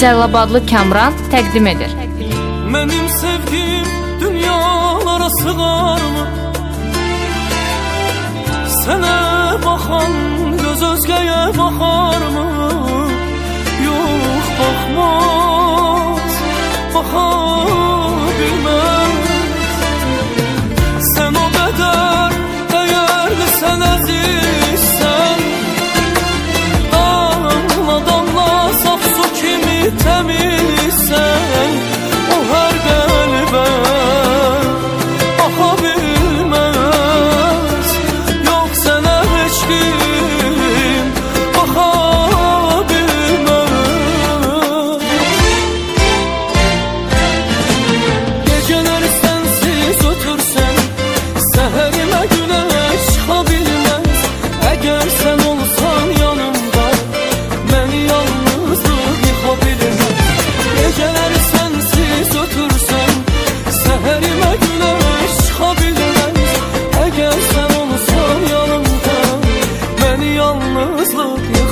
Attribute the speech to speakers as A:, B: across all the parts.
A: Cəllabadlı Kamran təqdim edir.
B: Mənim sevgim dünyalara sığarmı? Sənə baxan göz özgəyə baxarmı?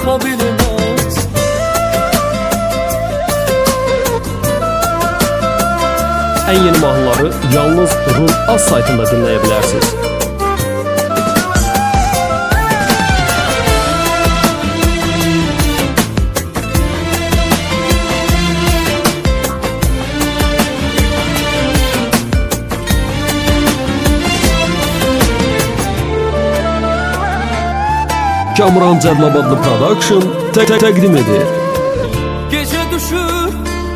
B: Yalnızlık yıxa bilmez
C: Ən yeni mahnıları yalnız Run Az saytında dinləyə bilərsiniz. Kamran Cəllabadlı Production tə- tə- təqdim edir.
B: Gece düşür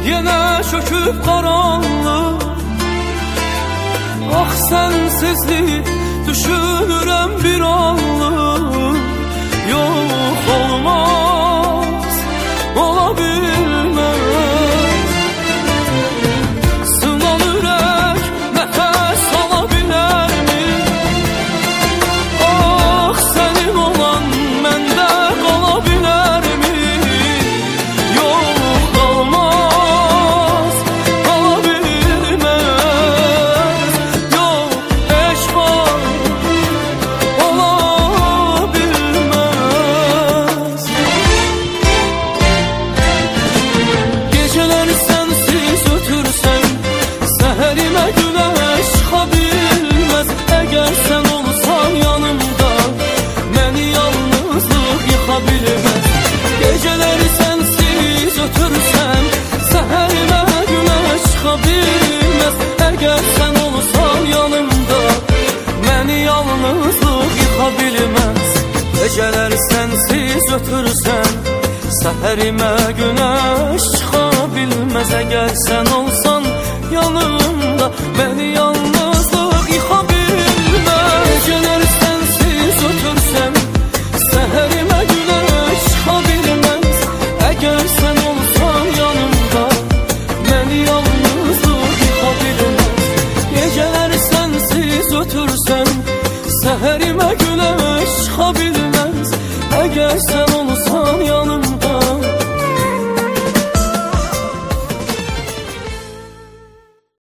B: yine çöküp karanlık Ah sensizlik düşünürem bir anlık Seherime güneş çıkabilmez Eğer sen olsan yanımda Beni yalnızlık yıkabilmez. Geceler sensiz ötürsen Seherime güneş çıxa bilməz Əgər sən olsan yanımda Beni yalnızlıq Sən olsan yanımda